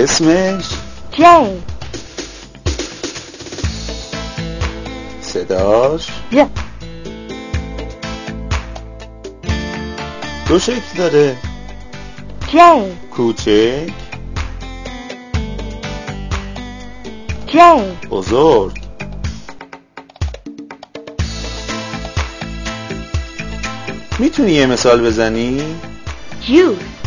اسمش جی. صداش؟ ج دو شکل داره. جی. کوچک. جی. بزرگ. می‌تونی یه مثال بزنی؟ Juice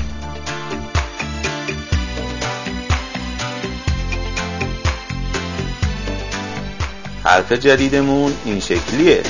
حرف جدیدمون این شکلیه